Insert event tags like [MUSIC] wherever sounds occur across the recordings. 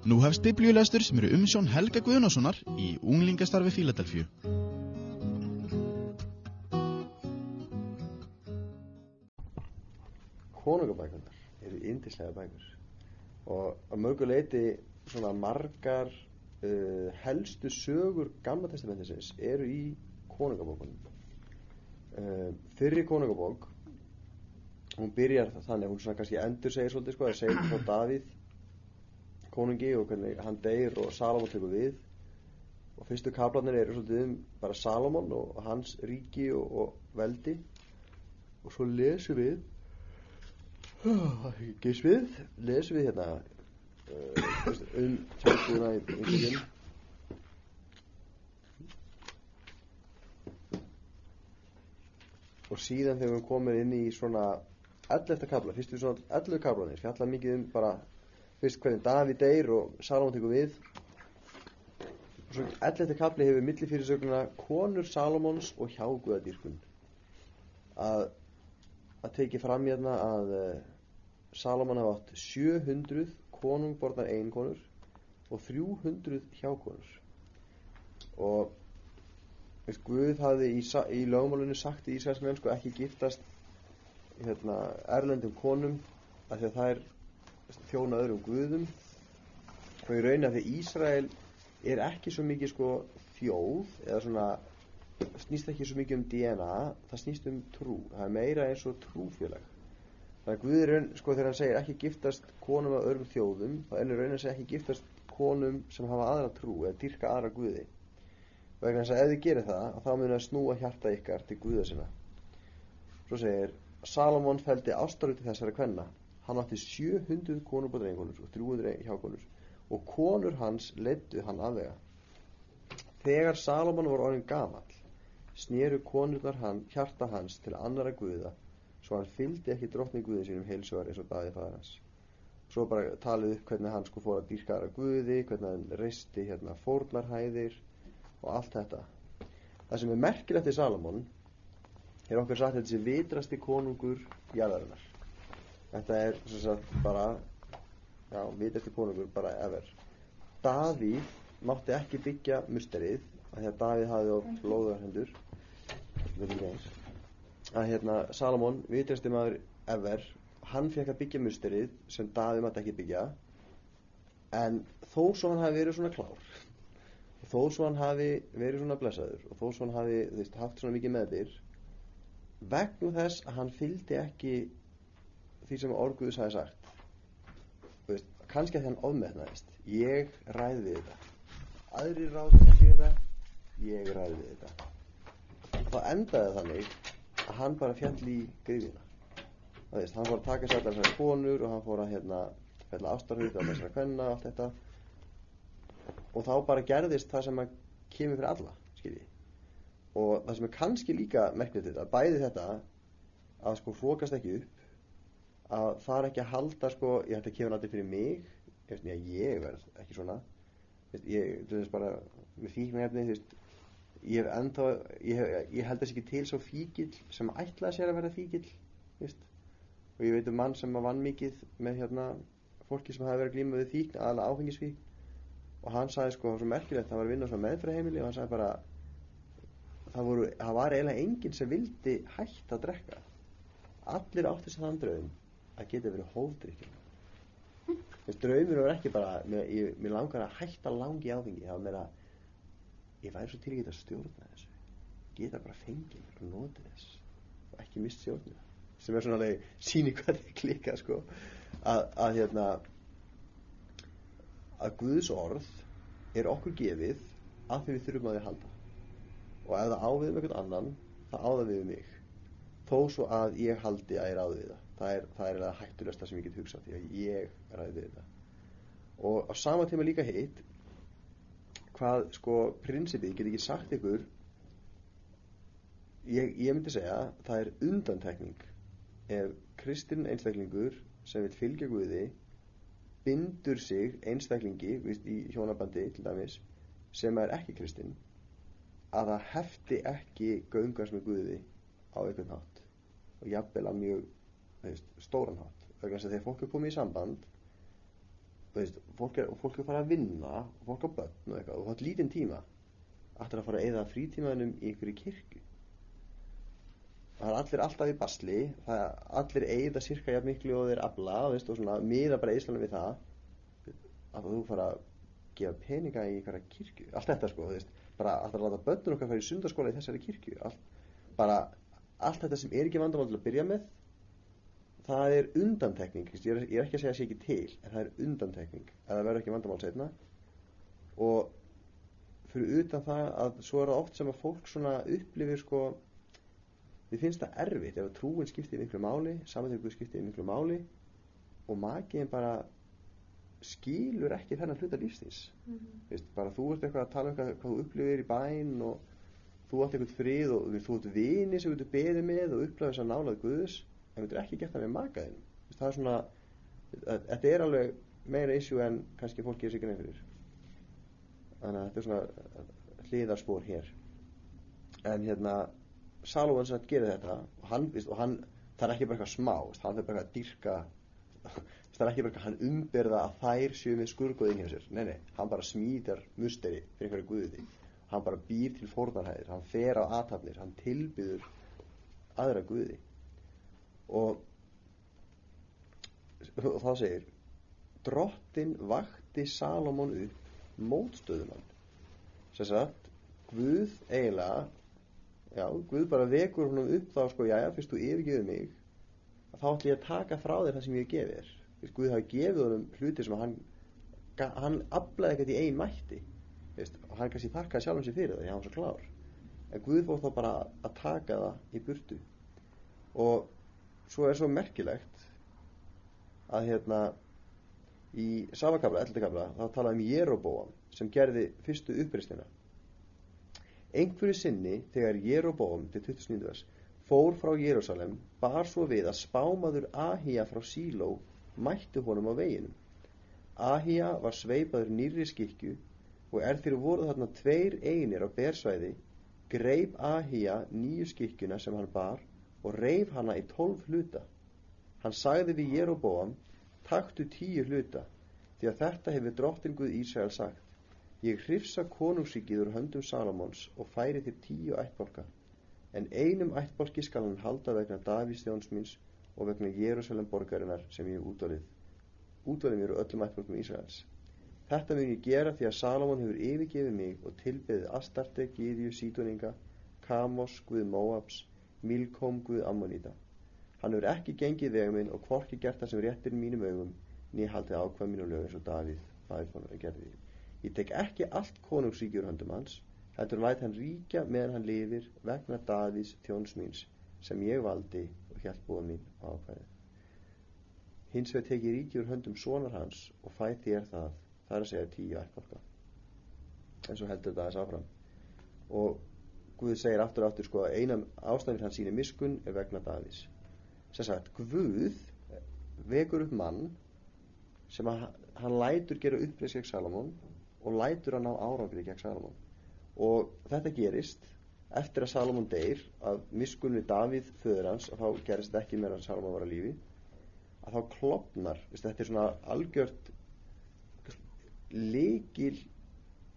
Nú hefst biblíulestur sem eru umsjón Helga Guðnasonar í Unglingastarfi Fíladelfju. konungabækunar eru yndislega bækur og að mörgu leiti svona margar uh, helstu sögur gamla testamentisins eru í konungabókunum uh, fyrri konungabók hún byrjar þannig hún svona kannski endur segir svolítið sko að segja frá Davíð konungi og hvernig hann deyr og Salomon tekur við og fyrstu kaplanir eru svolítið um bara Salomon og hans ríki og, og veldi og svo lesum við [SIGHS] Gís við, lesum við hérna uh, um tjálpúna í yngjum og síðan þegar við komum inn í svona 11. kabla, fyrstu svona 11 kablanir fjalla mikið um bara fyrst hvernig Davíð deyr og Salomon tekur við og svo 11. kabli hefur millifyrirsögnuna konur Salomons og hjáguðadýrkun að að teki fram hérna að uh, Salomon hafa átt 700 konungborðar eiginkonur og 300 hjákonur og veist, Guð hafði í, í lögmálunni sagt í Ísraelsmenn sko ekki giftast hérna, erlendum konum af því að það er þjóna öðrum Guðum. Og í raun að því Ísrael er ekki svo mikið sko þjóð eða svona snýst ekki svo mikið um DNA það snýst um trú, það er meira eins og trúfélag. Það er Guður sko þegar hann segir ekki giftast konum af öðrum þjóðum, þá ennur raun að segja ekki giftast konum sem hafa aðra trú eða dyrka aðra Guði. Vegna þess að ef þið gerir það þá munið að snúa hjarta ykkar til Guða sinna. Svo segir Salomon feldi ástaruti þessara kvenna hann átti 700 konur búin reyngonur og 300 hjákonur og konur hans leittu hann aðvega þegar Salomon var orðin gamall snéru konurnar hann, hjarta hans til annara guða svo hann fylgdi ekki drottning guðin sínum heilsugar eins og daði fæðar hans. Svo bara talið upp hvernig hann sko fór að dýrka aðra guði hvernig hann reisti hérna fórnarhæðir og allt þetta. Það sem er merkilegt í Salomon er okkur sagt þetta sé vitrasti konungur jarðarinnar þetta er sagt, bara já, vitrasti konungur bara ever. Davíð mátti ekki byggja musterið að því að Davíð hafði á blóðar hendur. Að hérna Salomon, vitrasti maður ever, hann fekk að byggja musterið sem Davíð mátti ekki byggja. En þó svo hann hafi verið svona klár þó svo hann hafi verið svona blessaður og þó svo hann hafi veist, haft svona mikið meðbyr vegna þess að hann fylgdi ekki því sem orguðus hafi sagt. Veist, kannski að hann ofmeðnaðist ég ræði við þetta. Aðri ráði ekki þetta. Ég ræði við þetta. Og þá endaði þannig að hann bara fjall í grifina veist, hann fór að taka sér þessari konur og hann fór að hérna fjalla ástarhut á þessari kvenna og allt þetta. Og þá bara gerðist það sem að kemur fyrir alla skilji. Og það sem er kannski líka merknið þetta, bæði þetta að sko flokast ekki upp að það er ekki að halda sko, ég ætti að kemur alltaf fyrir mig. Ég, ég verð ekki svona. Ég, þú veist bara með þú veist ég hef ennþá ég, ég held þess ekki til svo fíkil sem ætlaði sér að vera fíkil veist? og ég veit um mann sem vann mikið með hérna fólki sem hafi verið glímað við fíkn, aðalega áfengisfíkn og hann sagði sko, það var svo merkilegt það var að vinna svona meðfraheimili og hann sagði bara það, voru, það var eiginlega enginn sem vildi hægt að drekka. Allir átti sér þann draum að geta verið hófdrykjum þess draumir var ekki bara mér, mér langar að hætta langi áfengi var meira ég væri svo til að geta stjórna þessu. Geta bara fengið mér og notið þess og ekki mist stjórna sem er svona alveg síni hvað þið klika sko. Að, að hérna að Guðs orð er okkur gefið af því við þurfum að því halda. Og ef það ávið um einhvern annan það áða við um mig. Þó svo að ég haldi að ég er við það það er, það er hættulegsta sem ég get hugsað því að ég við það og á sama tíma líka hitt hvað sko prinsipið get ekki sagt ykkur ég, ég myndi segja það er undantekning ef kristinn einstaklingur sem vil fylgja Guði bindur sig einstaklingi viðst, í hjónabandi til dæmis sem er ekki kristinn að það hefti ekki göngast með Guði á einhvern hátt. Og jafnvel að mjög veist, stóran hátt. Vegna þess að þegar fólk er komið í samband veist, fólk er, fólk er fara að vinna fólk á börn og eitthvað og það er lítinn tíma ættir að fara að eyða frítímaðinum í einhverju kirkju. Það er allir alltaf í basli það er allir eyða cirka jafn miklu og þeir afla veist, og svona miða bara Íslandum við það að þú fara að gefa peninga í einhverja kirkju. Allt þetta sko, þú veist, bara að það láta börnur okkar fara í sundarskóla í þessari kirkju. Allt, bara allt þetta sem er ekki vandamál til að byrja með það er undantekning ég er, ég er ekki að segja að sé ekki til en það er undantekning að það verður ekki vandamál setna og fyrir utan það að svo er það oft sem að fólk svona upplifir sko við finnst það erfitt ef að trúin skiptir miklu máli samantökuð skiptir miklu máli og magiðin bara skilur ekki þennan hluta lífsins. Mm -hmm. Vist, bara þú ert eitthvað að tala um hvað, hvað þú upplifir í bæn og þú átt eitthvað frið og þú ert vini sem þú ert beðið með og upplifir þess að nálað Guðus þú ert ekki gert það með magaðin það er svona þetta er alveg meira issue en kannski fólki er sikur nefnir þannig að þetta er svona hliðarspór hér. En hérna Salomon sem þetta gerir þetta og hann, og hann það er ekki bara eitthvað smá hann er bara eitthvað dyrka [LAUGHS] það er ekki bara hann umberða að þær séu með skurgoðin hjá sér. Nei, nei, hann bara smítar musteri fyrir einhverju guði. Hann bara býr til fórnarhæðir hann fer á aðtapnir, hann tilbyður aðra guði og, þá segir drottin vakti Salomon upp mótstöðumann. Sem sagt Guð eiginlega já, Guð bara vekur húnum upp þá sko, já, já, fyrst þú yfirgeður mig þá ætlum ég að taka frá þér það sem ég gefið þér Guð hafi gefið honum hluti sem hann hann aflaði ekkert í ein mætti. Og hann kannski þakkaði sjálfum sér fyrir það því hann var svo klár. En Guð fór þá bara að taka það í burtu. Og svo er svo merkilegt að hérna í Savakabla, eldakabla þá talaðum Jeroboam sem gerði fyrstu uppristina einhverju sinni þegar Jeroboam til 29. vers fór frá Jérúsalem bar svo við að spámaður Ahía frá Síló mættu honum á veginum. Ahía var sveipaður nýri skikju og er fyrir voruð þarna tveir einir á bersvæði, greip Ahía nýju skikkjuna sem hann bar og reif hana í tólf hluta. Hann sagði við Jeroboam, taktu tíu hluta, því að þetta hefur drottinguð Ísrael sagt. Ég hrifsa konungsíkið úr höndum Salomons og færi þér tíu ættbolka, en einum ættbolki skal hann halda vegna Davís þjónsmins og vegna Jérúsalem borgarinnar sem ég útvalið. Útvalið mér og öllum ættbólkum Ísraels. Þetta mun ég gera því að Salomon hefur yfirgefið mig og tilbeðið Astarte, Gíðju, Sídoninga, Kamos, Guð Móabs, Milkom, Guð Ammonita. Hann hefur ekki gengið vegum minn og hvorki gert það sem réttir mínum augum, nýja haldið ákvæð mínu lög eins og Davíð, Davíð gerði. Ég tek ekki allt konungsríkjur höndum hans, heldur læt hann ríkja meðan hann lifir vegna Davíðs þjónsmýns sem ég valdi og hjælt búa mín á ákvæði. Hins vegar teki ríki úr höndum sonar hans og fæ þér það, það er að segja tíu ættbólka. En svo heldur þetta aðeins áfram. Og Guð segir aftur og aftur sko að einan ástæðin hann síni miskun er vegna Davís. Sér sagt, Guð vekur upp mann sem að hann lætur gera uppreys gegn Salomón og lætur hann á árangri gegn Salomón. Og þetta gerist eftir að Salomón deyr að miskun við Davíð föður hans að þá gerist ekki meira en Salomón var að lífi að þá klopnar þetta er svona algjört leikil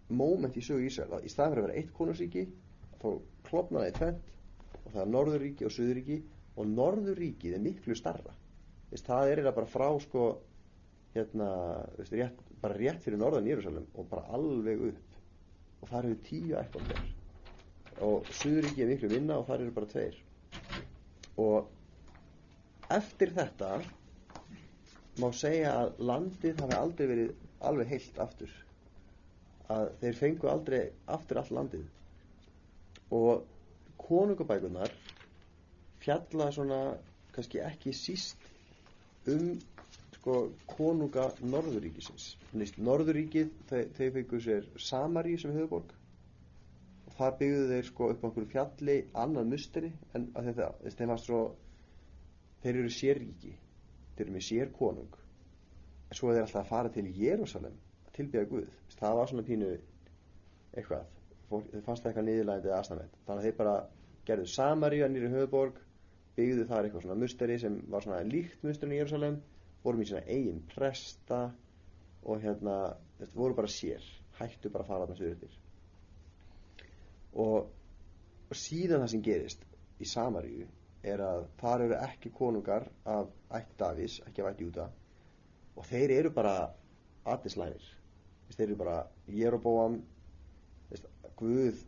moment í sögu Ísrael að í fyrir að vera eitt konarsíki það í tvent og það er Norðuríki og Suðuríki og Norðuríkið er miklu starra Vist, það er bara frá sko hérna, veist, rétt, bara rétt fyrir Norðan Jérúsalem og bara alveg upp. Og það eru tíu ekkert og Suðuríki er miklu vinna og þar eru bara tveir. Og eftir þetta má segja að landið hafi aldrei verið alveg heilt aftur. Að þeir fengu aldrei aftur all landið og konungabækunar fjalla svona kannski ekki síst um sko konunga Norðuríkisins Norðuríkið, þau, þau fengu sér Samarí sem höfuborg það byggðu þeir sko upp á einhverju fjalli annað musteri en þetta, þeim var svo þeir eru sérríki. Þeir eru með sér konung en svo er þeir alltaf að fara til Jérúsalem að tilbyggja Guð, það var svona pínu eitthvað fannst það eitthvað niðurlægandi eða aðstæðanveit þannig að þeir bara gerðu Samaríu nýri höfuborg byggðu þar eitthvað svona musteri sem var svona líkt musterin í Jérúsalem vorum í svona eigin presta og hérna, þetta voru bara sér hættu bara að fara þarna sögur til og, og síðan það sem gerist í Samaríu er að þar eru ekki konungar af ætt Davís, ekki af ætt Júda og þeir eru bara aðeinslægir þeir eru bara Jeroboam Guð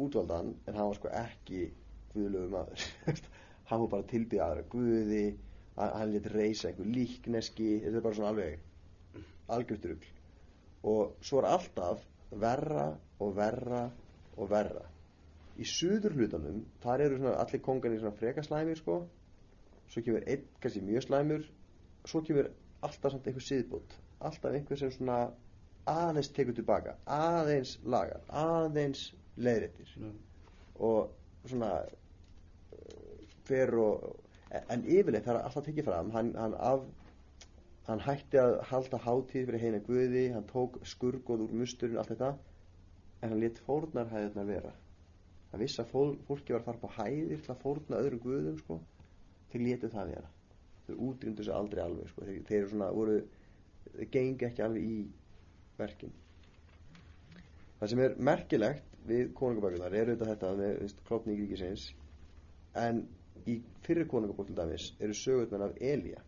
útvaldan en hann var sko ekki Guðlöfu maður. [LAUGHS] Hann var bara tilbyggjaður Guði hann leti reysa einhver líkneski þetta er bara svona alveg algjörturugl og svo er alltaf verra og verra og verra. Í suður hlutanum þar eru svona allir kongarnir svona freka slæmir sko. Svo kemur einn kannski mjög slæmur svo kemur alltaf samt einhver siðbútt alltaf einhver sem svona aðeins tekur tilbaka aðeins lagar, aðeins leiðrættir mm. og svona fer og en yfirleitt það er alltaf tekið fram hann, hann, af, hann hætti að halda hátíð fyrir heina Guði hann tók skurgoð úr musturinn allt þetta en hann let fórnarhæðirna vera það viss að fólki var að fara på hæðir til að fórna öðrum Guðum sko, til letið það vera þau útrýndu sig aldrei alveg sko. þeir, þeir svona voru, þeir gengi ekki alveg í verkin. Það sem er merkilegt við konungabækunar er auðvitað þetta með klopning ríkisins en í fyrir konungabók til dæmis eru sögurnar af Elía.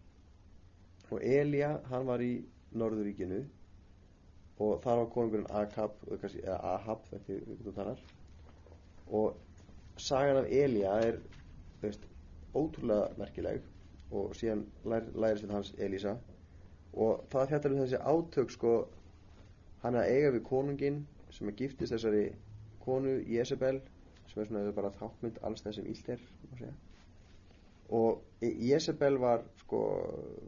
Og Elía hann var í Norðuríkinu og þar var konungurinn Ahab eða Ahab við þannar og sagan af Elía er veist, ótrúlega merkileg og síðan lær, lærist þetta hans Elísa. Og það fjallar um þessi átök sko hann að eiga við konungin sem er giftist þessari konu Jezebel sem er svona bara þáttmynd alls það sem ílt er og Jezebel var sko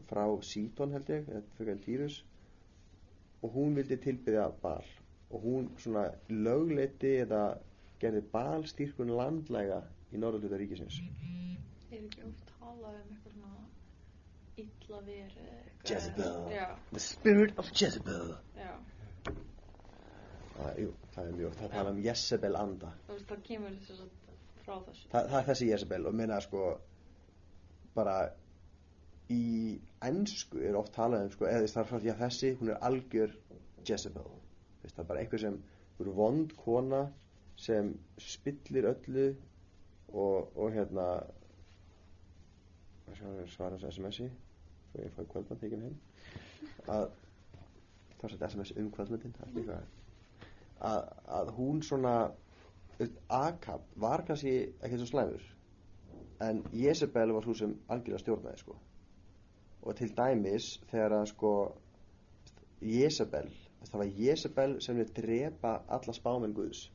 frá Síton held ég eða fyrir enn Týrus og hún vildi tilbyðja bal og hún svona lögleiti eða gerði balstýrkun landlæga í norðluta ríkisins. Er ekki oft talað um eitthvað svona illa verið Jezebel. The spirit of Jezebel. Já Það, jú, það er mjög, það tala um Jezebel anda. Veist, það kemur þess að frá þessu. Þa, það er þessi Jezebel og minna sko bara í ennsku er oft talað um sko, eða það er svona, já þessi, hún er algjör Jezebel, Vist, það er bara eitthvað sem eru vond kona sem spillir öllu og, og hérna svara hans SMS-i svo ég fóði kvöldmann tekinn heim? Að það var svona SMS um kvöldmannin það er eitthvað að, að hún svona Akab var kannski ekki svo slæmur en Jezebel var svo sem algjörlega stjórnaði sko. Og til dæmis þegar að sko Jezebel það var Jezebel sem við drepa alla spáminn Guðs.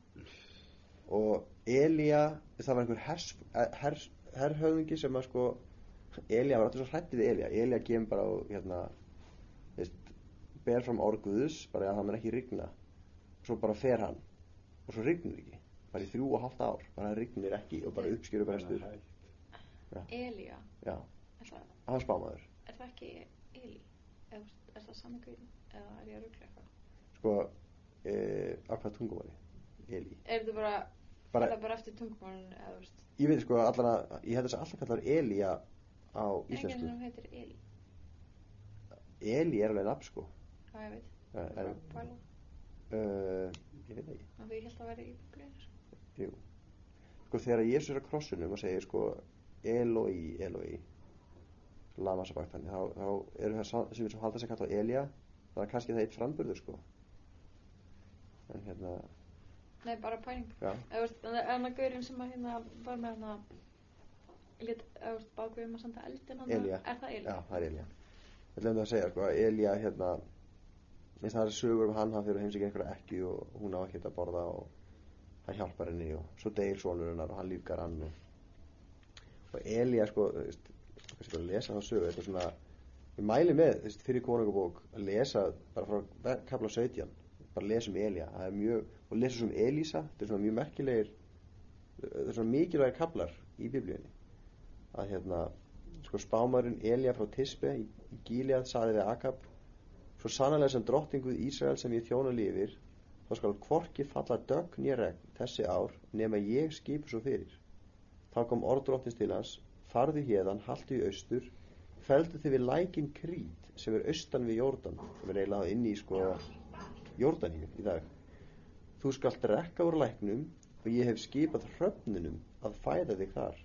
Og Elía það var einhver herrhöfðingi her, her sem að sko Elía var alltaf svo hrættið við Elía. Elía kemur bara og hérna veist, ber fram orguðus bara að það mér ekki rigna svo bara fer hann. Og svo rignir ekki. Bara í þrjú og halvt ár. Bara rignir ekki og bara uppskjöru brestur. Elía. Já, hann spámaður. Er það ekki Eli er, er það saman guðin eða er ég að ruggla eitthvað? Sko e, á hvað tungum var ég? Eli er þetta bara, bara, bara eftir tungumálun ég veit sko allana ég hætti þess að alltaf kallar Elía á íslensku. enginn sem heitir Eli Eli er alveg nafn sko. Já ég veit. Ja, er, er, Uh, ég veit ekki. Ég held að vera í biblíu Jú. Sko þegar Jésús er á krossunum og segir sko Eloi, Eloi Lama sabaktan þá, þá eru það sem við halda sem kalla Elja það er kannski það eitt framburður sko. En hérna Nei bara pæling. En það gaurinn sem að hérna var með hérna Lét, eða bákveðum að senda eldin Elja Er það Elja? Já það er Elja Ég það að segja sko Elja hérna það er sögur um hann, hann fyrir heimsík einhverja ekki og hún á ekki að borða og hann hjálpar henni og svo deyr svonur hennar og hann lífgar hann og, og Elía sko, bara að lesa það sögur, þetta er svona, við mælum með, veist, fyrir konungabók að lesa bara frá kapla 17, bara lesa um Elía, það er mjög, og svo um Elísa, þetta er svona mjög merkilegir, þetta er svona mikilvægir kaplar í biblíunni, að hérna, sko spámarinn Elía frá Tisbe í, í Gíliað saði við Akab Svo sannlega sem drottinguð Ísrael sem ég þjóna lifir, þá skal hvorki falla dögg nýja regn þessi ár nema ég skipu svo fyrir. Þá kom orð drottins til hans, farðu hérðan, haldu í austur, feldu þið við lækin Krít sem er austan við Jórdan sem er eiginlega inn í sko Jórdaníu í dag þú skalt drekka úr læknum og ég hef skipað hröfnunum að fæða þig þar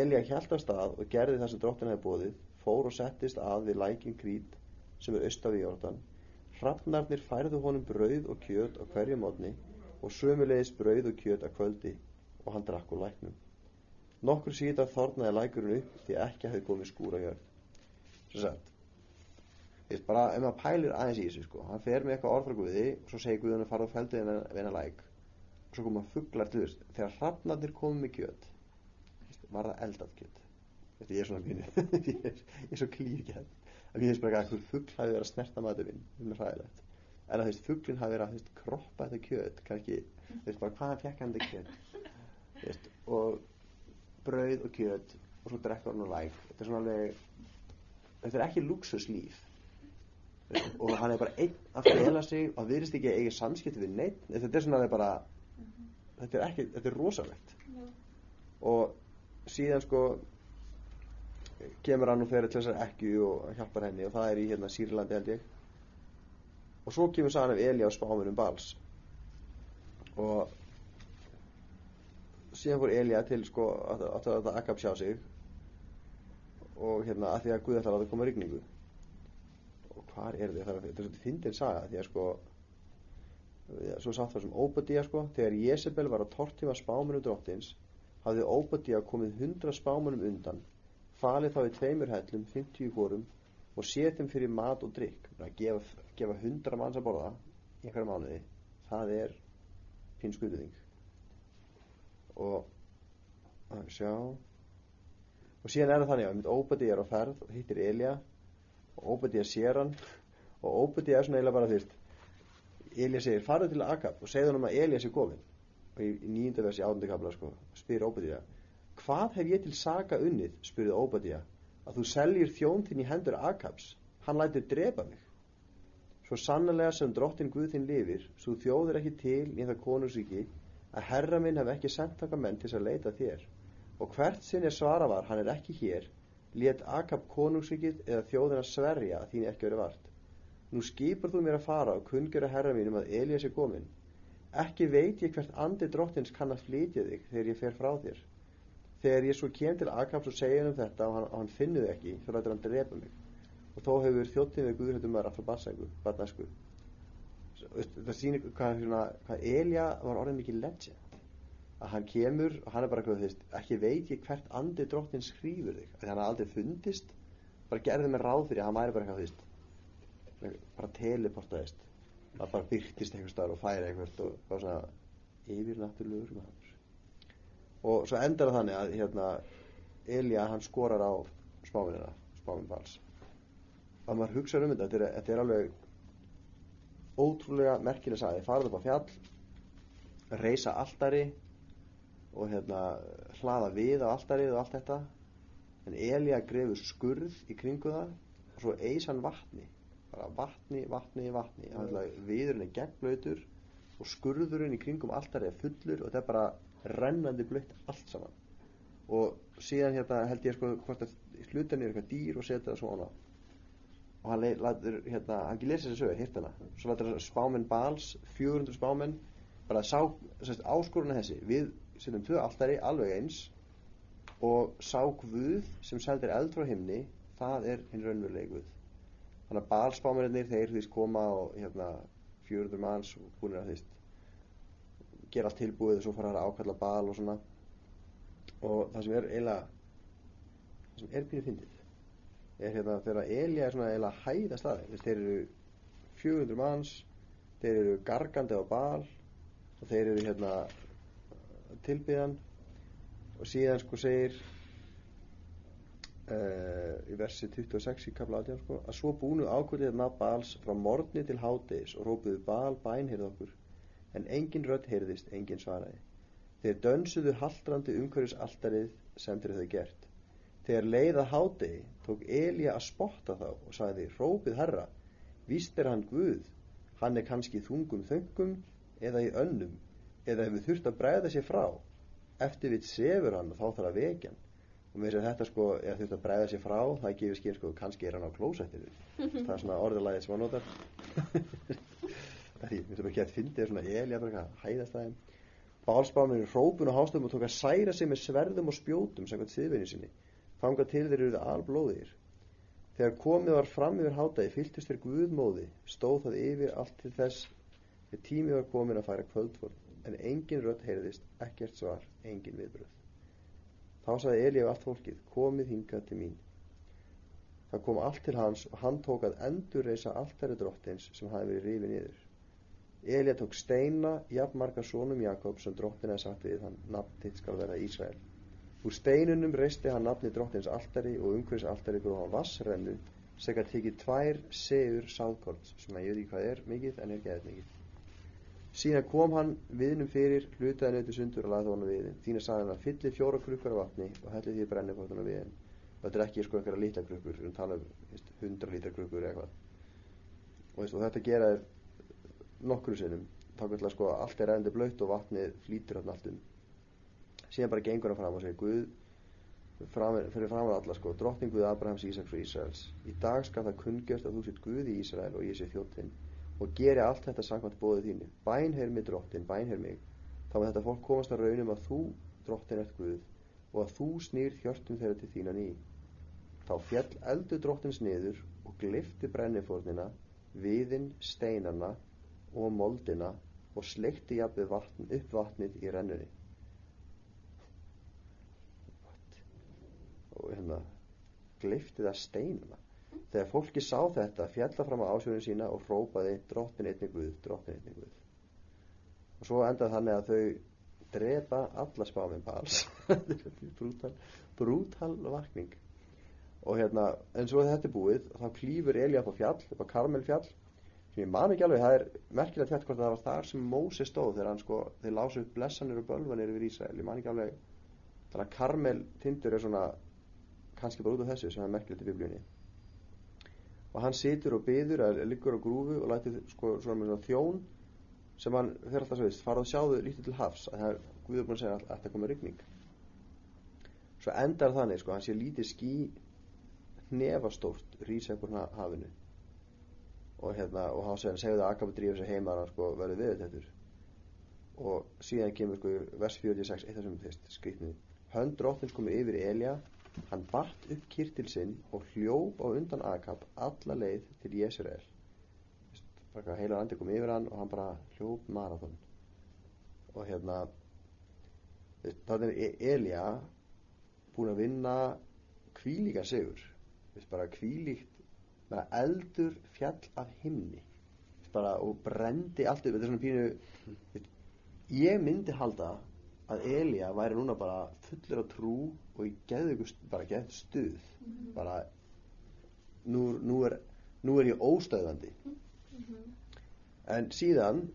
Elía hjælt af stað og gerði það sem drottin hefði bóðið fór og settist að við lækin Krít sem er austan við Jórdan. Hrafnarnir færðu honum brauð og kjöt á hverju mótni og sömulegis brauð og kjöt að kvöldi og hann drakk úr læknum. Nokkur síðan þornaði lækurinn upp því ekki hefði komið skúra jörð. Svo sagt bara ef maður pælir aðeins í þessu sko hann fer með eitthvað orð frá Guði og svo segir Guðun að fara á feldið en veina læk. Og svo koma fugglar til þess þegar hrafnarnir komið með kjöt var það eldað kjöt. Ég er svona pínu [LAUGHS] ég er, ég er svo klíkjæð að ég veist bara að einhver fuggl hafi verið að snerta matur minn það er hræðilegt. En að þú veist fugglinn hafi verið að veist, kroppa þetta kjöt kannski, þú veist bara hvaðan fekk hann þetta kjöt? Veist, og brauð og kjöt og svo drekka hann og læk. Þetta er svona alveg þetta er ekki luxuslíf og hann er bara einn að fela sig og viðrist ekki að eiga samskipti við neitt þetta er svona bara þetta er, ekki, þetta er rosalegt. Já. og síðan sko kemur hann og fer til þessar ekki og hjálpar henni og það er í hérna Sýrlandi held ég. Og svo kemur sagan af Eli á spámunum Bals. Og síðan fór Elja til sko að að þetta Akab sjá sig. Og hérna að því að Guð ætlar að það koma rigningu. Og hvar er þið? Það er svolítið fyndin saga því að sko svo satt það sem Óbadía sko þegar Jezebel var að tortíma spámunum drottins hafði Óbadía komið hundra spámunum undan falið þá í tveimur hellum 50 fórum og þeim fyrir mat og drikk að gefa, gefa hundra manns að borða í einhverja mánuði. Það er pín skuðuðing og að sjá. Og síðan er það þannig að Óbadía er á ferð og hittir Elja og Óbadía sér hann. Og Óbadía er svona eiginlega bara þýrt Elja segir farðu til Akab. Og segðu hann um að Elja sé komin. Og í, nýjunda versi áttundi kapla sko, spyr Óbadía hvað hef ég til saka unnið? spurði Óbadía að þú seljir þjón þinn í hendur Akabs. Hann lætur drepa mig. Svo sannlega sem drottin Guð þinn lifir svo þjóður ekki til í það konusríki að herra minn hef ekki sendt taka menn til að leita þér. Og hvert sinn er svara var hann er ekki hér lét Akab konungsríkið eða þjóðina sverja að þín ekki verið vart. Nú skipur þú mér að fara og kunngjöra herra mínum að Elías er komin ekki veit ég hvert andi drottins kann að flytja þig þegar ég fer frá þér þegar ég svo kem til Akabs og segja hann um þetta og hann, hann finnur þig ekki þá lætur hann drepa mig. Og þó hefur þjóttið við Guðhjöndum að frá barnæsku. Það sýnir hvað, hvað Elja var orðin mikið legend. Að hann kemur og hann er bara eitthvað, veist, ekki veit ég hvert andi drottins hrýfur þig. Þannig að hann aldrei fundist bara gerði með ráð fyrir að hann væri bara eitthvað veist, bara teleportaðist. Bara byrtist einhver starf og færi einhvert og bara svona yfirnáttúrulegur maður og svo endar þannig að hérna, Elja hann skorar á spáminina spámin vals. Að maður hugsa um þetta þetta er, þetta er alveg ótrúlega merkileg sagði farað upp á fjall reysa alltari og hérna hlaða við á alltarið og allt þetta. En Elja grefur skurð í kringu það og svo eis hann vatni. Bara vatni, vatni, vatni. Viðurinn er gegnblöytur og skurðurinn í kringum alltarið er fullur og þetta er bara rennandi blöytt allt saman. Og síðan hérna held ég sko hvort að hlutan er eitthvað dýr og setja það svona. Og hann lætur hérna, hann ekki lesa þessu sögu, hirtana svo lætur spáminn Bals, 400 spáminn bara sá, sérst, áskoruna þessi. Við setjum tvö alltari alveg eins og sá Guð sem seldir eld frá himni það er hinn raunverulegi Guð. Þannig að Balspámennir þeir því koma og hérna 400 manns og búin að því gera allt tilbúið og svo fara að ákalla Bal og svona. Og það sem er eiginlega það sem er býrið fyndið er hérna þegar Elja er svona eiginlega hæða staði þeir eru 400 manns þeir eru gargandi á bal og þeir eru hérna tilbyðan og síðan sko segir uh, í versi 26 í kapla 18 sko, að svo búinu ákvöldið nafn bals frá morgni til hádegis og rópuðu bal bæn heyrð okkur en engin rödd heyrðist, engin svaraði. Þeir dönsuðu haldrandi umhverjus alltarið sem þeir þau gert. Þegar leiða hádegi tók Elja að spotta þá og sagði Rópið herra, víst er hann Guð, hann er kannski þungum þöngum eða í önnum eða hefur þurft að bræða sér frá. Eftir við sefur hann og þá þarf að vekja hann. og þess að þetta sko er þurft að bregða sér frá það gefur skil sko kannski er hann á klósettinu. [LAUGHS] Það er svona orðalæðið sem hann notar [LAUGHS] því mér finnst ekki að fyndi svona elja bara eitthvað hæðast það Bálsbáminn er hrópun og hástöfum og tók að særa sig með sverðum og spjótum samkvæmt siðvinni sinni. Fanga til þeir eru alblóðir þegar komið var fram yfir hátægi fylltist þeir guðmóði stóð það yfir allt til þess þegar tími var komin að færa kvöldfórn en engin rödd heyrðist, ekkert svar, engin viðbröð Þá sagði Elíf allt fólkið, komið hingað til mín. Það kom allt til hans og hann tók að endurreisa alltæri drottins sem hafi verið rifið niður. Elíf tók steina, jafn marga sónum Jakob sem drottin hefði sagt við hann, nafn þitt skal vera Ísrael. Úr steinunum reisti hann nafni drottins alltæri og umhverfis alltæri gróð hann vassrennu, sem að tekið tvær segur sáðkorts, sem að ég veit ekki hvað er mikið en er geðið mikið. Síðan kom hann viðnum fyrir, hlutaði nöyti sundur og laði honum viðin. Þína sagði hann að fylli fjóra krukkur af vatni og helli því brennifóttunum viðin. Þetta er ekki sko einhverja lítla krukkur, um hundra lítra krukkur eitthvað. Og þetta geraði nokkru sinnum. Þá kannski sko allt er reyndi blöytt og vatnið flýtur hann allt um. Síðan bara gengur hann fram og segir Guð, fyrir fram að alla sko, drottning Guð Abrahams, Ísaks og Ísraels. Í dag skal það kungjast að þú sétt Guð í Ísrael og ég sé þjóttinn og geri allt þetta samkvæmt bóðið þínu bænherr mig drottin, bænherr mig þá með þetta fólk komast að raunum að þú drottin ert Guð og að þú snýr hjörtum þeirra til þína ný þá fjall eldu drottins niður og glifti brennifórnina viðinn steinana og moldina og sleikti jafnveg vatn, upp vatnið í rennunni og hérna glifti það steinana Þegar fólki sá þetta fjalla fram á ásjónu sína og hrópaði drottin einnig Guð, drottin einnig Guð. Og svo endaði þannig að þau drepa alla spáminn Bals. [LAUGHS] brútal, brútal vakning. Og hérna, en svo þetta er búið, þá klýfur Elíaf á fjall, upp á Karmelfjall, sem ég man ekki alveg, það er merkilegt þetta hvort það var þar sem Mósi stóð þegar hann sko, þeir lásu upp blessanir og bölvanir yfir Ísrael, ég man ekki alveg, þannig að Karmel tindur er svona, kannski bara út af þessu sem er merkilegt í biblíunni. Og hann situr og byður liggur á grúfu og lætir sko svona með svona þjón sem hann fyrir alltaf svo veist fara og sjáðu lítið til hafs að það er Guður búin að segja að þetta komið ryggning svo endar þannig sko hann sé lítið skí nefastórt rýsa ykkur hafinu og hérna og hann segja segðu það Akab drífa sig heima hann sko verður við þetta og síðan kemur sko vers 46 eitt af þessum skriktni hönd dróttins komið yfir Elja Hann batt upp kýrtil sinn og hljóp á undan Akab alla leið til Jésrael. Heila andi kom yfir hann og hann bara hljóp marathon. Og hérna, þannig er Elja búin að vinna kvílíka sigur. Bara kvílíkt, bara eldur fjall af himni. Bara, og brendi allt upp. Þetta er svona pínu, ég myndi halda að Elja væri núna bara fullur af trú og ég geði bara geði stuð -hmm. bara nú, nú, er, nú er ég óstöðandi -hmm. en síðan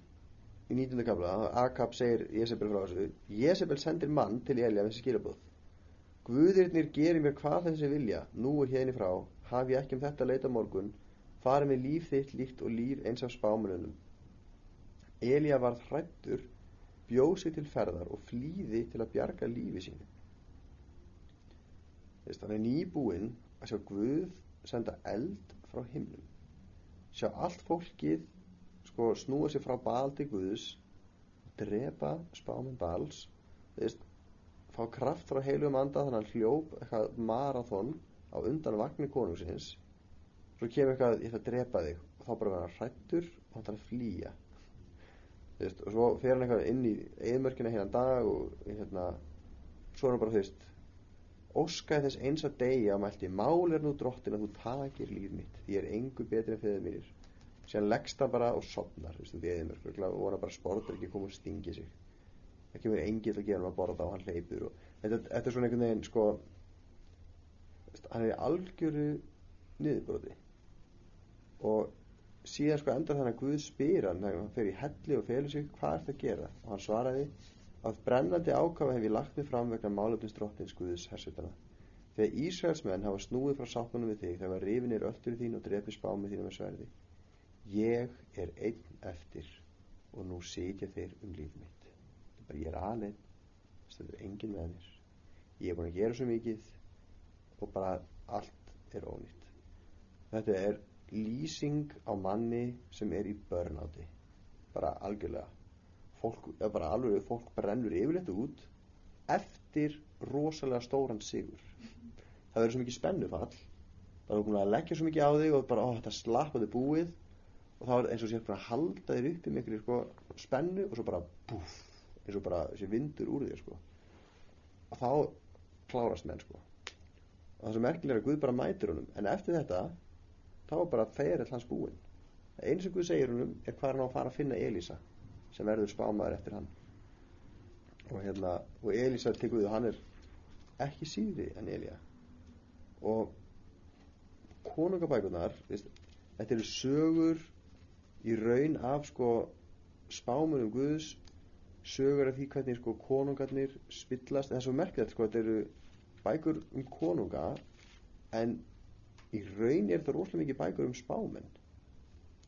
í 19. kapla Akab segir Jésabel frá þessu Jésabel sendir mann til Elja með þessi skilabóð Guðirnir gerir mér hvað þessi vilja nú er hérna frá haf ég ekki um þetta leita morgun farið með líf þitt líkt og líf eins af spámanunum Elja varð hrættur bjóð sig til ferðar og flýði til að bjarga lífi sínu. Þess að það er nýbúinn að sjá Guð senda eld frá himnum. Sjá allt fólkið sko snúa sér frá bal til Guðs drepa spáminn bals þess fá kraft frá heilum anda þannig að hljóp eitthvað marathon á undan vagnir konungsins. Svo kemur eitthvað ég ætla að drepa þig. Og þá bara vera hrættur og hann þarf að flýja. Veist, og svo fer hann eitthvað inn í eðmörkina hérna dag og hérna svo er hann bara þú veist óskaði þess eins að degja og mælti mál er nú drottin að þú takir líf mitt. Því er engu betri en fyrir mínir. Síðan leggst hann bara og sopnar veist, eðmörk og vona bara sportur ekki koma og stingi sig. Það kemur engil að gera hann að borða og hann hleypur og þetta, þetta er svona einhvern veginn sko veist, hann er í algjöru niðurbróti og síðan sko endar þannig að Guð spyr hann þegar hann fer í helli og felur sig hvað er þetta að gera? Og hann svaraði að brennandi ákafa hef ég lagt mig fram vegna málöfnins drottins Guðs hersutana þegar Ísraels menn hafa snúið frá sáttmanum við þig þegar rifinir öllur þín og drefi spámið þínu með sverði. Ég er einn eftir og nú sitja þeir um líf mitt. Ég er alveg það er engin með mér. Ég er búin að gera svo mikið og bara allt er ónýtt. Þetta er lýsing á manni sem er í börnáti bara algjörlega. Fólk, bara alveg fólk brennur yfirleitt út eftir rosalega stóran sigur. Það verður svo mikið spennufall. Það er að leggja svo mikið á þig og bara, ó, þetta slapp og þetta er búið. Og þá er eins og sér bara að halda þér upp í miklu sko, spennu og svo bara búf, eins og bara þessi vindur úr þér sko. og þá klárast menn sko. Og það sem merkilega er að Guð bara mætir honum. En eftir þetta þá er bara ferill hans búinn. Einu sem Guð segir honum er hvað hann á að fara að finna Elísa sem verður spámaður eftir hann. Og hérna og tekur við og hann er ekki síðri en Elíja og konungabækunar þetta eru sögur í raun af sko spámunum Guðs sögur af því hvernig sko konungarnir spillast, það er svo merkilegt sko þetta eru bækur um konunga en í raun er þetta rosalega mikið bækur um spámen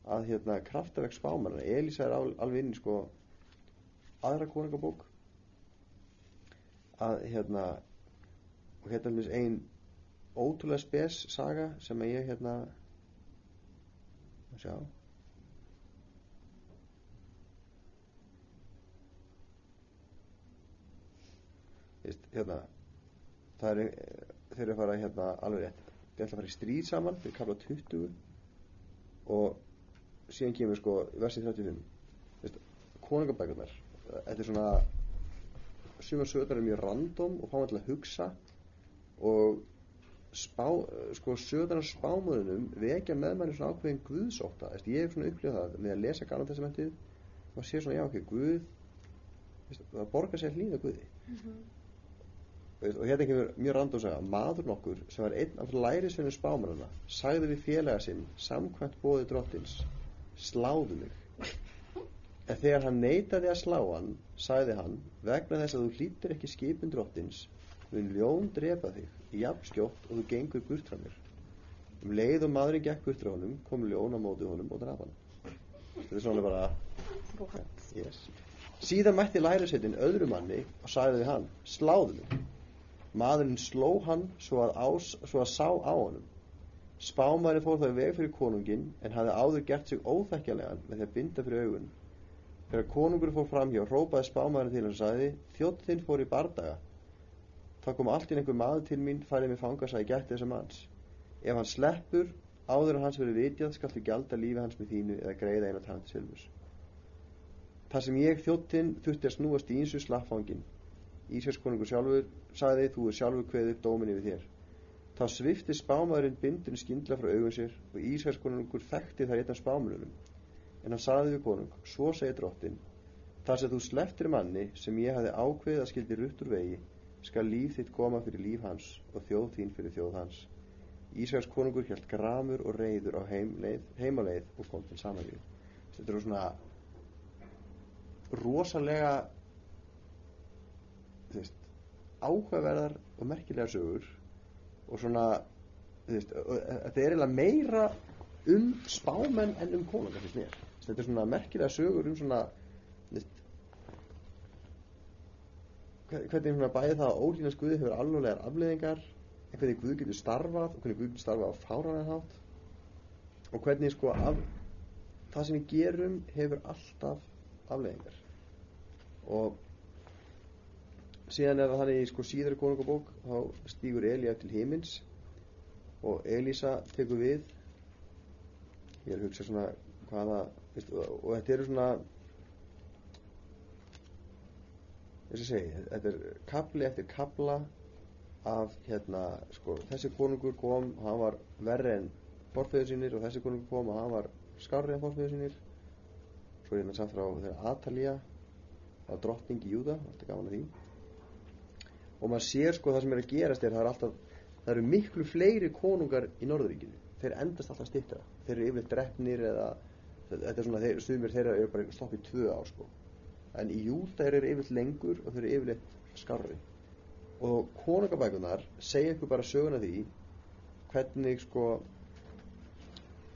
að hérna kraftaverk spámanna Elísa er al, alveg inn í sko aðra konungabók. Að hérna og hérna er einn ótrúlega spes saga sem að ég hérna að sjá hérna það er þeir eru að fara hérna alveg rétt. Þeir ætla að fara í stríð saman þeir kalla 20 og síðan kemur sko versið 35 konungabækurnar þetta er svona sumar sögurnar er mjög random og fá til að hugsa og spá, sko sögurnar af spámaðunum vekja með manni svona ákveðin guðsóta ég hef svona upplifað það með að lesa Galan testamentið og sé svona já ok, guð það borgar sér hlýða guði. Mm -hmm. Og hérna kemur mjög random að segja maður nokkur sem var einn af lærisveinum spámanana sagði við félaga sinn samkvæmt bóði drottins sláðu mig En þegar hann neytaði að slá hann, sagði hann, vegna þess að þú hlýttir ekki skipin drottins, mun ljón drepa þig, jafnskjótt og þú gengur burt frá mér. Um leið og maðurinn gekk burt frá honum, kom ljón á móti honum og draf hann. Þetta er svona bara... Yes. Síðan mætti lærisettin öðru manni og sagði við hann, sláðu mig. Maðurinn sló hann svo að, ás, svo að sá á honum. Spámaðurinn fór það veg fyrir konungin en hafði áður gert sig óþekkjalegan með því að binda fyrir augun. Þegar konungur fór fram hjá, rópaði spámaðurinn til hann og sagði, þjótt þinn fór í bardaga. Það kom allt inn einhver maður til mín, færið mig fanga, sagði gætti þessa manns. Ef hann sleppur, áður en hans verið vitjað, skaltu gjalda lífi hans með þínu eða greiða eina tand silfus. Það sem ég þjóttinn þurfti að snúast í einsu slappfangin. Ísveits konungur sjálfur sagði, þú er sjálfur kveðið dómin yfir þér. Þá svifti spámaðurinn bindin skindla frá augun sér og Ísveits konungur þekkti þar einn af spámununum en hann saði við konung, svo segi drottin, þar sem þú sleftir manni sem ég hafi ákveðið að skildi rutt úr vegi, skal líf þitt koma fyrir líf hans og þjóð þín fyrir þjóð hans. Ísraels konungur hjælt gramur og reyður á heimaleið og kom til samanlíð. Þetta eru svona rosalega veist, áhugaverðar og merkilega sögur og svona veist, og, þetta er eiginlega meira um spámenn en um konungar fyrst mér. Þetta er svona merkilega sögur um svona veist, hvernig svona bæði það að ólínast Guði hefur alveglegar afleðingar en hvernig Guð getur starfað og hvernig Guð getur starfað á fáranarhátt og hvernig sko af, það sem við gerum hefur alltaf afleðingar og síðan er það þannig í sko síðari konungabók þá stýgur Elíja til himins og Elísa tekur við. Ég er að hugsa svona hvaða veist, og, þetta eru svona þess að segja þetta er kapli eftir kapla af hérna sko þessi konungur kom hann var verri en forfeyður sínir og þessi konungur kom og hann var skarri en forfeyður sínir. Svo er hérna samt frá þeirra Atalía það var drottning í Júða alltaf gaman að því og maður sér sko það sem er að gerast er það er alltaf það eru miklu fleiri konungar í Norðuríkinu. Þeir endast alltaf stittra þeir eru yfirleitt drefnir eða þetta er svona, þeir, stuðmir þeirra eru bara stoppið tvö ár sko. En í Júta eru yfirleitt lengur og þeir eru yfirleitt skarri og konungabækunar segja ykkur bara söguna því hvernig sko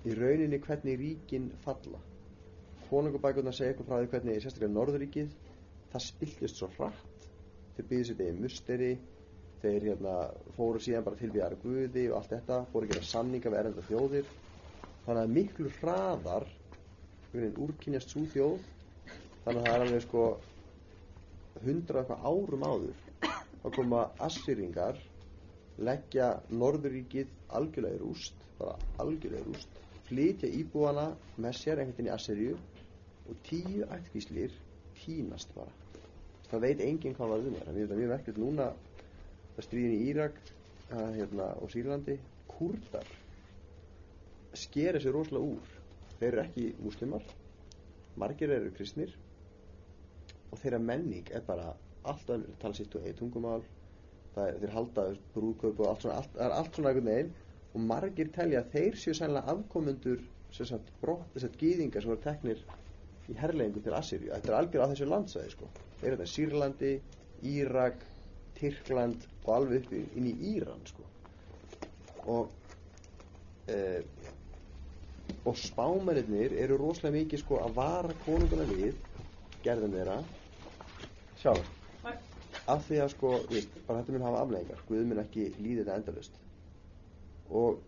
í rauninni hvernig ríkin falla. Konungabækunar segja ykkur frá því hvernig sérstaklega Norðuríkið það spillist svo hratt þeir byggðu sér degi musteri þeir hérna fóru síðan bara til við Guði og allt þetta, fóru að gera samninga við erenda þjóðir. Þannig að miklu hraðar úrkynjast svo þjóð. Þannig að það er alveg sko hundra eitthvað árum áður þá koma Assýringar leggja Norðuríkið algjörlega í rúst bara algjörlega í rúst flytja íbúana með sér einhvern veginn í Assýriu og tíu ættkvíslir tínast bara það veit enginn hvað var um það við mjög verkefnt núna það stríðin í Írak uh, hérna, og Sýrlandi. Kurdar skera sér rosalega úr. Þeir eru ekki múslimar margir eru kristnir og þeirra menning er bara allt önnur, tala sitt og eitt tungumál það er, þeir halda brúðkaup og allt svona, allt, allt svona einhvern veginn. Og margir telja að þeir séu sannlega afkomendur sem sagt brott, þess að gýðingar sem voru teknir í herrlegingu til Assyrju þetta er algjör á þessu landsvæði sko. Þeir eru þetta Sýrlandi, Írak Tyrkland og alveg upp inn í Íran sko. Og e, og spámennir eru rosalega mikið sko að vara konunguna við gerðum þeirra. Sjálf af því að sko, veist, bara þetta mun hafa afleggingar Guð mun ekki líði þetta endalust og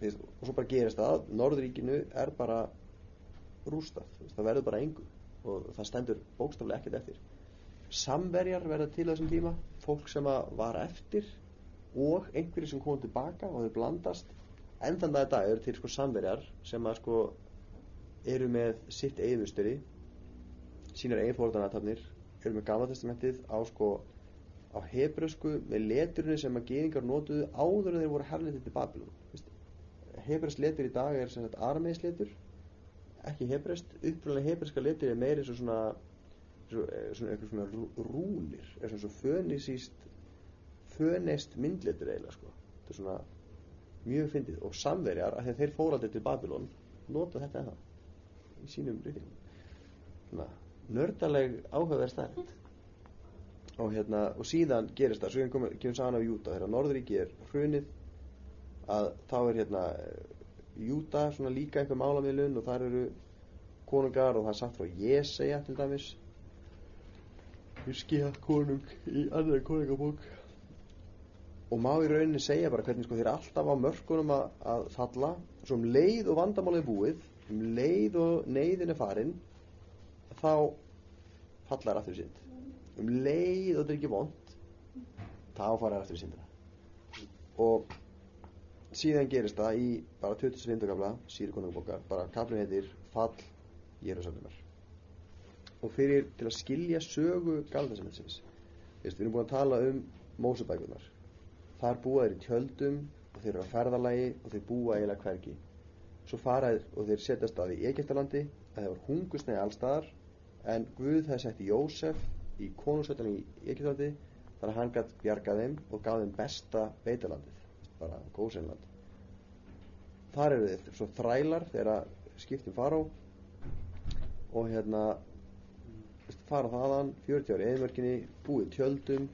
veist, og svo bara gerist það Norðuríkinu er bara rústað, það verður bara engu og það stendur bókstaflega ekkert eftir. Samverjar verða til þessum tíma fólk sem var eftir og einhverju sem kom tilbaka og þau blandast. En þannig að dag eru til sko samverjar sem að sko eru með sitt eigðusteri sínar eiginfórðanatarnir eru með gamla testamentið á sko á hebrösku með leturinu sem að geðingar notuðu áður en þeir voru herlitið til Babylon hebrösk letur í dag er sem sagt armeisletur ekki hebröst uppröðanlega hebröska letur er meiri svo svona svona eitthvað svona rúnir svona svo fönisíst fönest myndletur eiginlega sko. Þetta er svona mjög fyndið og samverjar að þeir fóraldið til Babylon nota þetta eða í sínum svona nördaleg áhugaverð stærnd og hérna og síðan gerist það, svo kemur sagan af Júta þegar Norðuríki er hrunið að þá er hérna Júta svona líka einhver málamiðlun og þar eru konungar og það er sagt frá Jéseja til dæmis. Hyrskja konung í annar konungabók. Og má í rauninni segja bara hvernig sko þeir alltaf á mörkunum að, að falla. Svo um leið og vandamálið búið um leið og neyðin er farin þá fallar aftur í synd. Um leið og þetta er ekki vond þá fara aftur í syndina. Og síðan gerist það í bara 25. kafla sírikonungabókar, bara kaflin heitir Fall Jérúsalemar og fyrir til að skilja sögu galdasamhelsins við erum búin að tala um Mósebækunar þar búa þeir í tjöldum og þeir eru á ferðalagi og þeir búa eiginlega hvergi svo faraðir og þeir setjast að í Egiptalandi að það var hungusnei allstaðar en Guð hefði sett Jósef í konungsveitan í Egyptalandi þannig að hann gætt bjargað þeim og gaf þeim besta beitalandið bara góðsennland þar eru þeir svo þrælar þegar skiptum faró og hérna fara þaðan 40 ári eðmörkinni búið tjöldum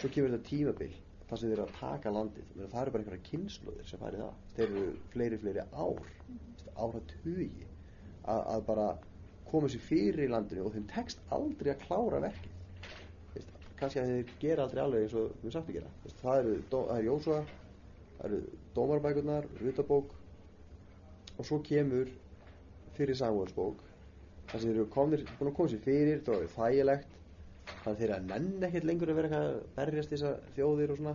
svo kemur þetta tímabil þar sem þeir eru að taka landið. Það eru bara einhverja kynnslóðir sem færi það. Þeir eru fleiri fleiri ár ára tugi að, að bara koma sér fyrir í landinu og þeim tekst aldrei að klára verkið. Kannski að þeir gera aldrei alveg eins og við sagt að gera. Það eru, eru Jósua það eru dómarbækurnar, rutabók og svo kemur fyrir Samuelsbók þar sem þeir eru komnir, búin að koma sér fyrir það er þægilegt. Þannig að þeir eru að nenn ekkert lengur að vera eitthvað að berjast þessar þjóðir og svona.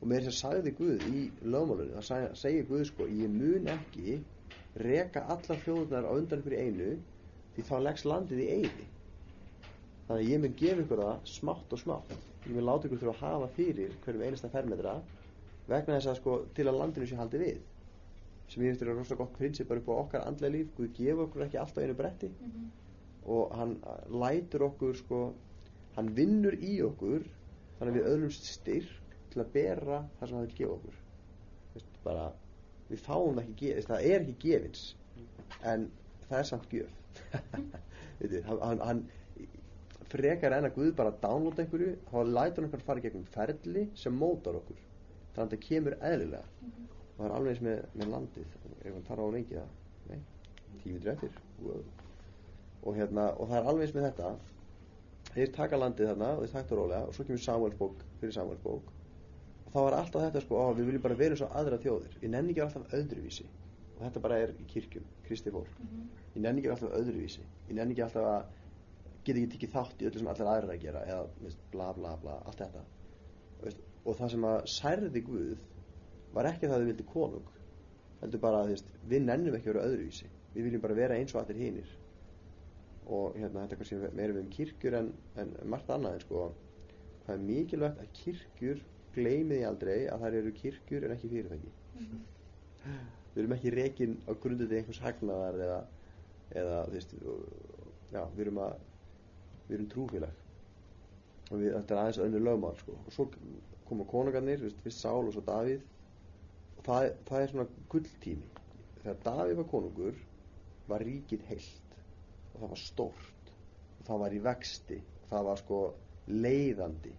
Og með þess að sagði Guð í lögmálunni það segir Guð sko, ég mun ekki reka allar þjóðunar á undan fyrir einu því þá leggst landið í eyði. Þannig að ég mun gefa ykkur það smátt og smátt. Ég mun láta ykkur þurfa að hafa fyrir hverjum einasta fermetra vegna þess að sko til að landinu sé haldi við sem ég finnst er rosalega gott prinsip bara upp á okkar andlega líf Guð gefa okkur ekki alltaf einu bretti. Mm -hmm. og hann lætur okkur sko hann vinnur í okkur þannig að við öðlumst styrk til að bera það sem hann vil gefa okkur. Vist, bara, við fáum það ekki gefins það er ekki gefins en það er samt [LAUGHS] Veitir, hann, hann frekar en að Guð bara downloada einhverju þá lætur hann okkur fara gegnum ferli sem mótar okkur þannig að það kemur eðlilega. Mm -hmm. og það er alveg eins með, með landið. Ef hann tar á lengi það nei, tímitur eftir. Wow. og, hérna, og það er alveg eins með þetta. Þeir taka landið þarna og þeir takta rólega og svo kemur Samuelsbók fyrir Samuelsbók og þá var alltaf þetta sko, ó, við viljum bara vera eins og aðra þjóðir. Ég nenni ekki alltaf öðruvísi. Og þetta bara er í kirkjum, kristi fólk. Mhm. ég nenni ekki alltaf öðruvísi. Ég nenni ekki alltaf að geta ekki tekið þátt í öllu sem allir aðrir að gera eða bla bla bla, allt þetta. Veist, og það sem að særði Guð var ekki það að þau vildi konung heldur bara að veist, við nennum ekki að vera öðruvísi við viljum bara vera eins og allir hinir og hérna þetta kannski meira við um kirkjur en, en margt annað en sko það er mikilvægt að kirkjur gleymi því aldrei að þær eru kirkjur en ekki fyrirtæki Mhm. við erum ekki rekin á grundið einhvers hagnaðar eða, eða veist, já, við erum að við erum trúfélag og við, þetta er aðeins önnur lögmál sko. og svo koma konungarnir, fyrst Sál og svo Davíð. Og það, það er svona gulltími. Þegar Davíð var konungur var ríkið heilt. Og það var stórt. Og það var í vexti. Og það var sko leiðandi.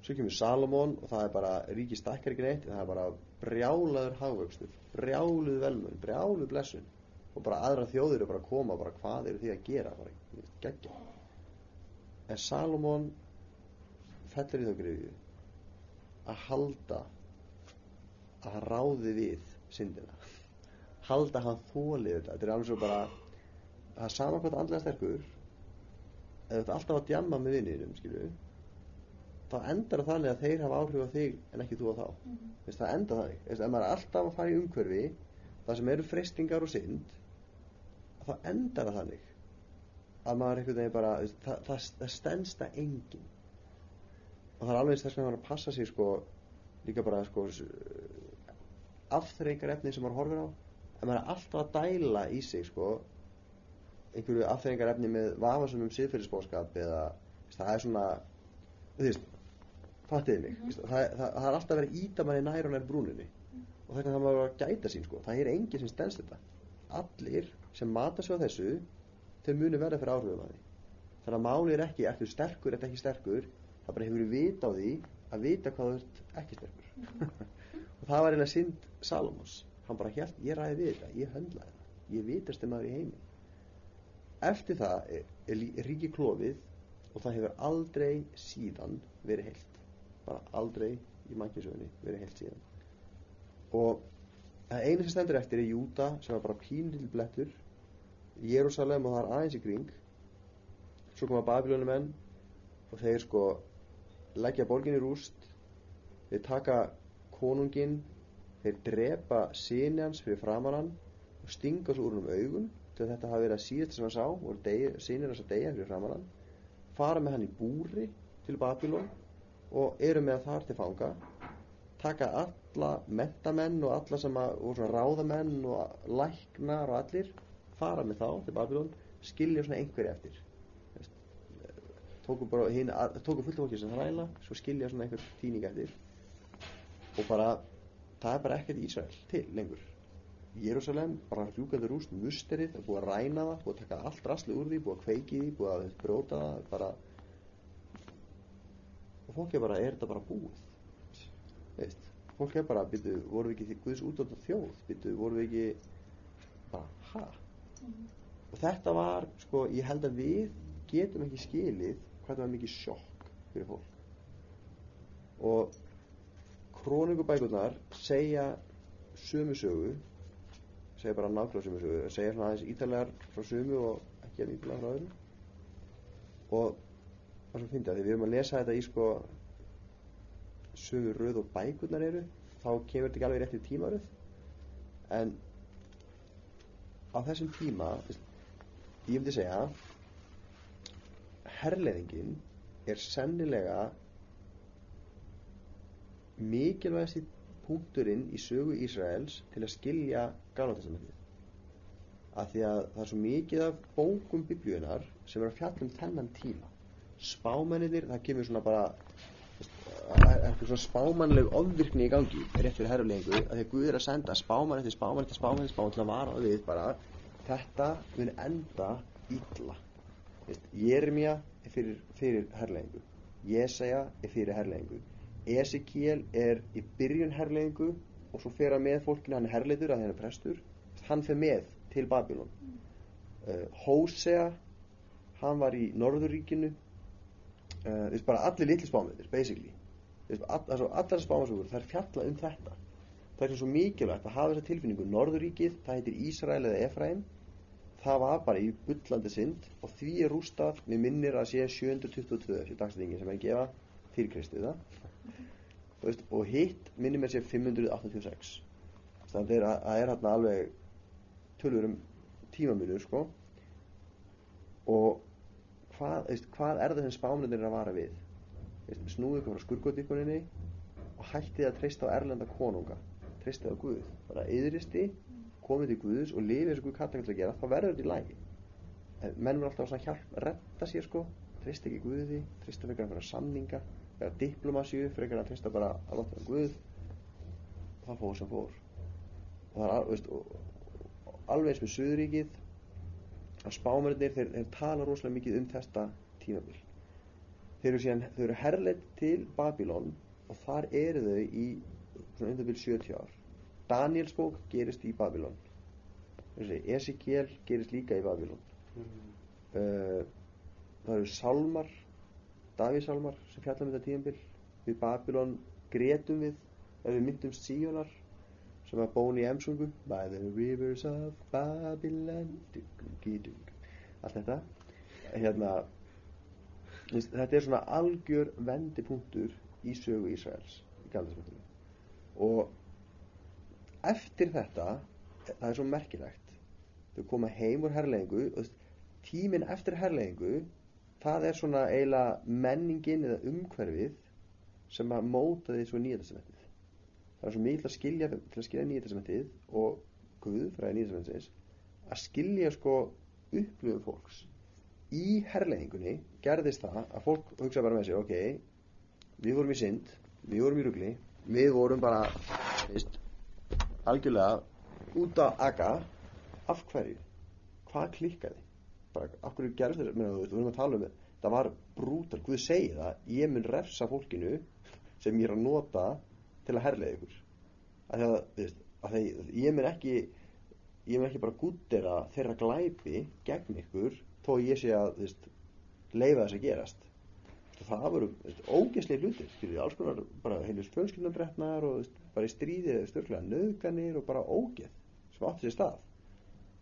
Svo kemur Salomón og það er bara ríkið stækkar ekki neitt. Það er bara brjálaður hagvöxtur. Brjáluð velmun, brjáluð blessun. Og bara aðra þjóðir eru bara að koma bara hvað eru þið að gera? Bara en Salomón fellur í þá grifju að halda að hann ráði við syndina. Halda að hann þólið þetta. Þetta er alveg svo bara það er sama hvað andlega sterkur ef þú ert alltaf að djamma með vinninum skilju þá endar það þannig að þeir hafa áhrif á þig en ekki þú á þá. Mhm. Veist, það enda þannig. Ef maður er alltaf að fara í umhverfi það sem eru freystingar og synd þá endar það þannig. Að maður einhvern veginn bara það, það, það stendst það engin og það er alveg þess að að passa sig sko líka bara sko afþreyingar efni sem maður horfir á. Ef maður er alltaf að dæla í sig sko einhverju afþreyingar efni með vafasumum siðferðisbóskap eða það er svona þú veist fattiði mig, mm það, það, það er alltaf að íta manni nær og nær brúninni. Og þannig að það maður að gæta sín sko. Það er enginn sem stendst þetta. Allir sem mata sig á þessu þau muni verða fyrir áhrifum að því. Þannig að máli er ekki, ertu sterkur eða ekki sterkur það bara hefur vita á því að vita hvað þú ert ekki sterkur. Og það var eiginlega synd Salomons hann bara hélt, ég ræði við þetta, ég höndla þetta. Ég vitast um maður í heimi. Eftir það er, er, er ríki klófið og það hefur aldrei síðan verið heilt. Bara aldrei í mannkjössögunni verið heilt síðan. Og það einu sem stendur eftir er Júta sem var bara pínlill blettur Jérúsalem og það er aðeins í kring. Svo koma Babilónumenn og þeir sko leggja borgin í rúst þeir taka konungin þeir drepa sinni hans fyrir framann og stinga svo úr um augun til þetta hafi verið að síðast sem hann sá og sinni hans að deyja fyrir framann hann fara með hann í búri til Babilón og eru með þar til fanga taka alla mentamenn og alla sem að, og svona ráðamenn og læknar og allir fara með þá til Babilón skilja svona einhverju eftir tóku bara hinn tóku fullt fólki sem þræla svo skilja svona einhver tíning eftir. Og bara það er bara ekkert Ísrael til lengur. Jérúsalem, bara rjúkandi rúst musterið, það er búið að ræna það búið að taka allt rastli úr því, búið að kveiki því búið að bróta það bara og fólk er bara, er þetta bara búið? Veist, fólk er bara byrju, voru við ekki Guðs útlönd þjóð? Byrju, voru við ekki bara, ha? Mhm. og þetta var, sko, ég held að við getum ekki skilið hvað það var mikið sjokk fyrir fólk. Og króningubækurnar segja sömu sögu segja bara nákvæmlega sömu sögu segja svona aðeins ítalega frá sömu og ekki að ítalega frá öðrum. Og það er svo fyndið að því við erum að lesa þetta í sko sömu röð og bækurnar eru þá kemur þetta ekki alveg rétt í tímaröð. En á þessum tíma ég myndi segja herleðingin er sennilega mikilvægasti punkturinn í sögu Ísraels til að skilja Gálatestamentið af því að það er svo mikið af bókum biblíunar sem er að fjalla um þennan tíma. Spámennir, það kemur svona bara eitthvað svona spámannleg ofvirkni í gangi rétt fyrir herrleikingu að því að Guð er að senda spámann eftir spámann eftir spámann eftir spámann til að vara við bara þetta mun enda illa. Jeremia er fyrir, fyrir herrleikingu Jesaja er fyrir herrleikingu Ezekiel er í byrjun herrleikingu og svo fer hann með fólkinu hann er herrleitur að hann er prestur. Hann fer með til Babylon uh, Hósea hann var í Norðuríkinu uh, bara allir litli spámyndir basically. Allar spámasögur, það er fjalla um þetta. Það er svo mikilvægt að hafa þessa tilfinningu. Norðuríkið, það heitir Ísrael eða Efraim það var bara í bullandi synd og því er rústað. Við minnir að sé 722 þessi dagstæðingi sem er að gefa fyrir Kristi það og hitt minnir mér sé 586 þannig að það er hérna alveg tölvurum tímamunur sko. Og hvað, veist, hvað er það sem spámyndir er að vara við? Veist, snúið ykkur frá skurkotdýrkuninni og hættið að treysta á erlenda konunga. Treysta á Guð, bara yðristi komið til Guðs og lifið eins og Guð kallar til að gera, þá verður þetta í lægi en menn verður alltaf að hjálp, retta sér sko. Treysta ekki Guði, treysta fyrir að vera samninga vera diplomasíu, fyrir að treysta bara að láta það Guð. Og það fór sem fór. Og það er veist, og, alveg eins með Suðuríkið að spámennir þeir, þeir tala rosalega mikið um þetta tímabil. Þeir eru síðan, þau eru herleitt til Babylon og þar eru þau í svona undanbíl 70 ár Daniels bók gerist í Babylon Ezekiel gerist líka í Babylon mm. uh, það eru Salmar Davís Salmar sem fjallar um þetta tímabil. Við Babylon gretum við ef við myndumst síjónar sem að bóni í emsungu. By the rivers of Babylon. Allt þetta. Hérna þetta er svona algjör vendipunktur í sögu Ísraels í og eftir þetta það er svo merkilegt þau koma heim úr herrlegingu og tíminn eftir herrlegingu það er svona eiginlega menningin eða umhverfið sem að móta því svo nýjastamentin það er svo mikil að skilja til að skilja nýjatestamentið og Guð fræði nýjatestamentins að skilja sko upplöfum fólks. Í herrleihingunni gerðist það að fólk hugsa bara með sér ok, við vorum í synd við vorum í rugli, við vorum bara veist, algjörlega út að aga af hverju, hvað klikkaði? Bara af hverju gerðist þetta við vorum að tala um þetta, það var brútal Guð segi það, ég mun refsa fólkinu sem ég er að nota til að herlega ykkur. Að það, veist, að það ég mun ekki ég mun ekki bara gúttera þeirra glæpi gegn ykkur þó ég sé að veist, leifa þess að gerast það voru ógæslega hlutir skilur, alls konar bara heilust fjölskyldunabretnar og bara í stríði störklega nöðganir og bara ógeð sem átti sér stað.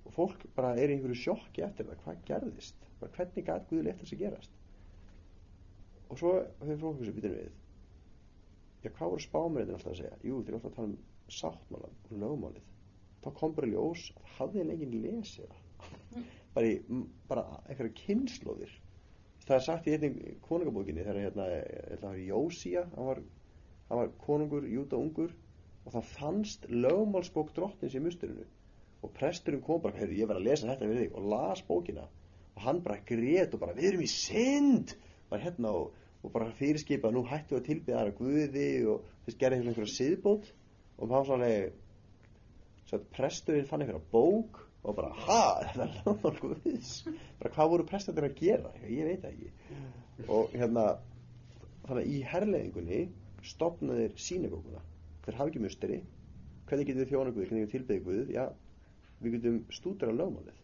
Og fólk bara er í einhverju sjokki eftir það hvað gerðist, bara hvernig gæt Guði leitt þess að gerast? Og svo hefur fólk þessu bitur við. Já hvað voru spámurinn alltaf að segja? Jú þeir eru alltaf að tala um sáttmálan og lögmálið. Þá kom bara ljós að hafði leginn lesið [LAUGHS] bara, bara einhverja kynnslóðir það er sagt í einnig konungabókinni þegar hérna, var Jósía hann var, hann var konungur, júta ungur og það fannst lögmálsbók drottins í musturinu og presturinn kom bara, heyrðu ég verði að lesa þetta við þig og las bókina. Og hann bara grét og bara við erum í synd! Var hérna og og bara fyrirskipa nú hættu að tilbyða aðra guði og þess gerði einhverja siðbót. Og svona svo að presturinn fann einhverja bók og bara ha, þetta er lögmál guðis bara hvað voru presturinn að gera? Ég veit ekki. Og hérna þannig í herrleðingunni stopnaðir sínagókuna þeir hafi ekki musteri. Hvernig getur við þjóna guði, hvernig getur við tilbyðið guð já, við getum stúdur á lögmálið.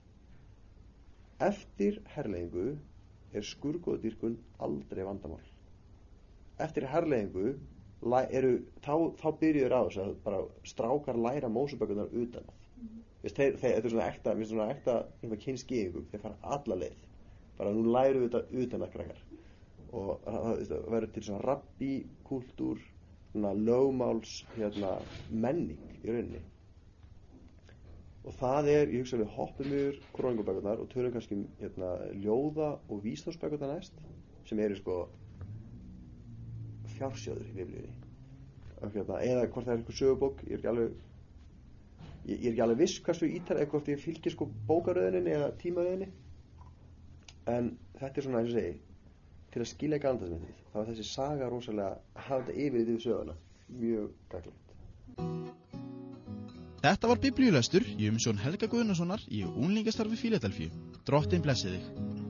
Eftir herrleðingu er skurgoðdýrkun aldrei vandamál. Eftir herrlegingu eru, þá, þá byrjuður á þess að bara strákar læra mósubökunar utan -hmm. þeir, þeir, þetta er svona ekta, svona ekta kynskýðingum, þeir fara alla leið. Bara nú læru við þetta utan að krakkar. Og það verður til svona rabbi kultúr svona lögmáls hérna, menning í rauninni. Og það er, ég hugsa við hoppum yfir króningubækurnar og tölum kannski um, hérna, ljóða og vísnámsbækurnar næst sem eru sko fjársjóður í biblíunni. Hérna, eða hvort það er eitthvað sögubók ég er ekki alveg ég, ég er ekki alveg viss hversu ítar eða hvort ég fylgir sko bókaröðinni eða tímaöðinni en þetta er svona eins og segi til að skilja gandaðsmyndið þá er þessi saga rosalega þetta yfir því söguna mjög gaglegt Þetta var biblíulestur í umsjón Helga Guðnasonar í Únlingastarfi Fíladelfíu. Drottin blessi þig.